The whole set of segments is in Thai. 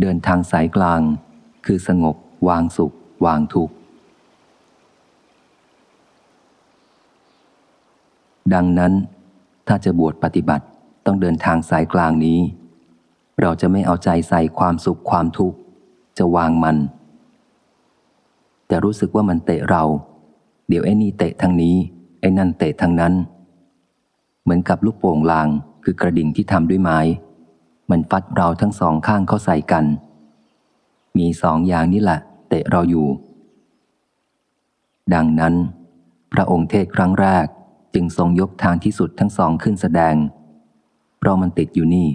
เดินทางสายกลาง คือสงบ วางสุข วางทุกข์ ดังนั้น ถ้าจะบวชปฏิบัติต้องเดินทางสายกลางนี้ เราจะไม่เอาใจใส่ความสุขความทุกข์ จะวางมัน แต่รู้สึกว่ามันเตะเรา เดี๋ยวไอ้นี่เตะทางนี้ ไอ้นั่นเตะทางนั้น เหมือนกับลูกโป่งลางคือกระดิ่งที่ทำด้วยไม้ มันฟัดเราทั้งสองข้างเข้าใส่กัน มีสองอย่างนี่แหละเตะเราอยู่ ดังนั้น พระองค์เทศครั้งแรกจึงทรงยกทางที่สุดทั้งสองขึ้นแสดง เพราะมันติดอยู่นี่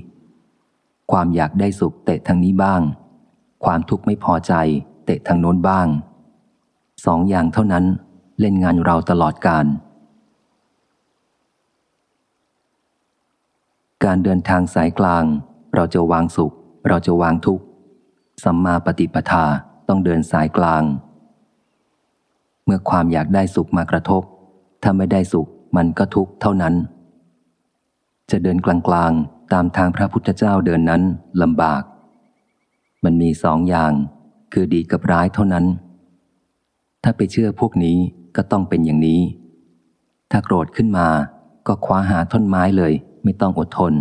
ความอยากได้สุขเตะทางนี้บ้าง ความทุกข์ไม่พอใจเตะทางโน้นบ้าง สองอย่างเท่านั้นเล่นงานเราตลอดการ การเดินทางสายกลาง เราจะวางสุข เราจะวางทุกข์สัมมาปฏิปทาต้องเดินสายกลาง เมื่อความอยากได้สุขมากระทบ ถ้าไม่ได้สุขมันก็ทุกข์เท่านั้น จะเดินกลางๆตามทางพระพุทธเจ้าเดินนั้นลำบาก มันมีสองอย่าง คือดีกับร้ายเท่านั้น ถ้าไปเชื่อพวกนี้ก็ต้องเป็นอย่างนี้ ถ้าโกรธขึ้นมาก็คว้าหาท่อนไม้เลย ไม่ต้องอดทน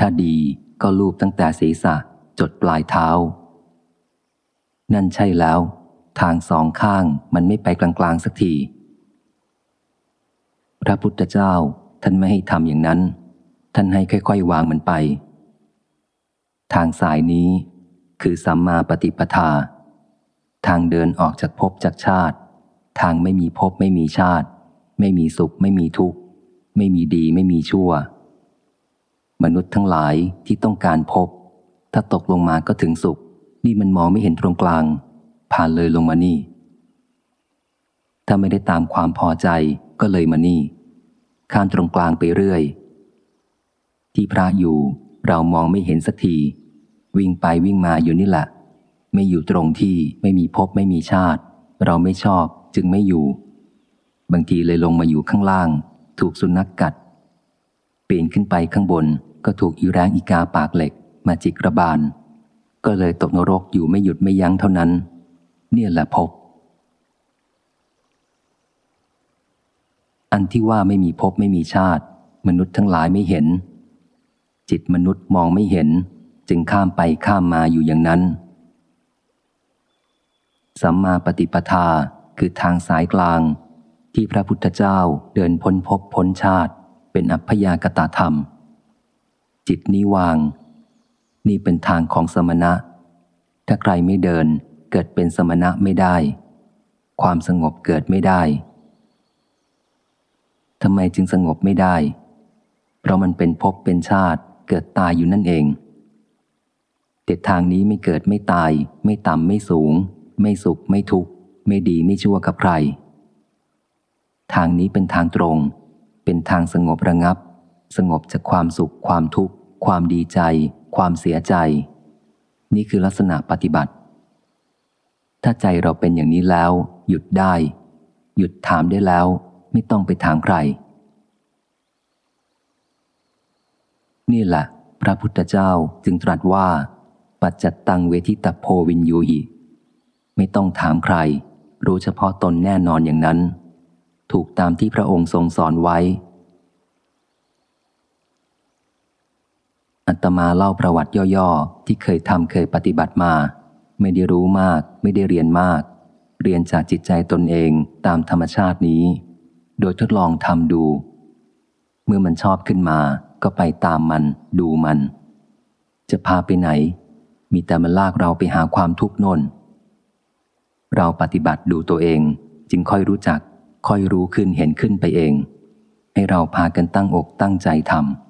ถ้าดีก็ลูบตั้งแต่ศีรษะจดปลายเท้า นั่นใช่แล้ว ทางสองข้างมันไม่ไปกลางๆสักที พระพุทธเจ้าท่านไม่ให้ทำอย่างนั้น ท่านให้ค่อยๆ วางมันไป ทางสายนี้คือสัมมาปฏิปทา ทางเดินออกจากภพจากชาติ ทางไม่มีภพไม่มีชาติ ไม่มีสุขไม่มีทุกข์ ไม่มีดีไม่มีชั่ว มนุษย์ทั้งหลายที่ต้องการพบ ถ้าตกลงมาก็ถึงสุข นี่มันมองไม่เห็นตรงกลาง ผ่านเลยลงมานี่ ถ้าไม่ได้ตามความพอใจก็เลยมานี่ ข้ามตรงกลางไปเรื่อย ที่พระอยู่เรามองไม่เห็นสักที วิ่งไปวิ่งมาอยู่นี่แหละ ไม่อยู่ตรงที่ไม่มีพบไม่มีชาติ เราไม่ชอบจึงไม่อยู่ บางทีเลยลงมาอยู่ข้างล่าง ถูกสุนัขกกัดปีนขึ้นไปข้างบน ก็ถูกอีแรงอีกาปากเหล็กมาจิกระบาล ก็เลยตกนรกอยู่ไม่หยุดไม่ยั้งเท่านั้น เนี่ยแหละพบ อันที่ว่าไม่มีพบไม่มีชาติ มนุษย์ทั้งหลายไม่เห็น จิตมนุษย์มองไม่เห็น จึงข้ามไปข้ามมาอยู่อย่างนั้น สัมมาปฏิปทาคือทางสายกลาง ที่พระพุทธเจ้าเดินพ้นภพพ้นชาติ เป็นอัพยากตาธรรม จิตนี้วาง นี่เป็นทางของสมณะ ถ้าใครไม่เดินเกิดเป็นสมณะไม่ได้ ความสงบเกิดไม่ได้ทำไมจึงสงบไม่ได้ เพราะมันเป็นภพเป็นชาติเกิดตายอยู่นั่นเองแต่ทางนี้ไม่เกิดไม่ตาย ไม่ต่ำไม่สูง ไม่สุขไม่ทุกข์ไม่ดีไม่ชั่วกับใคร ทางนี้เป็นทางตรง เป็นทางสงบระงับ สงบจากความสุข ความทุกข์ ความดีใจ ความเสียใจ นี่คือลักษณะปฏิบัติ ถ้าใจเราเป็นอย่างนี้แล้ว หยุดได้ หยุดถามได้แล้ว ไม่ต้องไปถามใคร นี่แหละ พระพุทธเจ้าจึงตรัสว่า ปัจจัตตังเวทิตโพวินยูหิไม่ต้องถามใคร รู้เฉพาะตนแน่นอนอย่างนั้น ถูกตามที่พระองค์ทรงสอนไว้ อัตมาเล่าประวัติย่อๆ ที่เคยทำเคยปฏิบัติมา ไม่ได้รู้มาก ไม่ได้เรียนมาก เรียนจากจิตใจตนเองตามธรรมชาตินี้ โดยทดลองทำดู เมื่อมันชอบขึ้นมา ก็ไปตามมัน ดูมัน จะพาไปไหน มีแต่มันลากเราไปหาความทุกข์นนเราปฏิบัติดูตัวเอง จึงค่อยรู้จัก ค่อยรู้ขึ้นเห็นขึ้นไปเอง ให้เราพากันตั้งอกตั้งใจทำ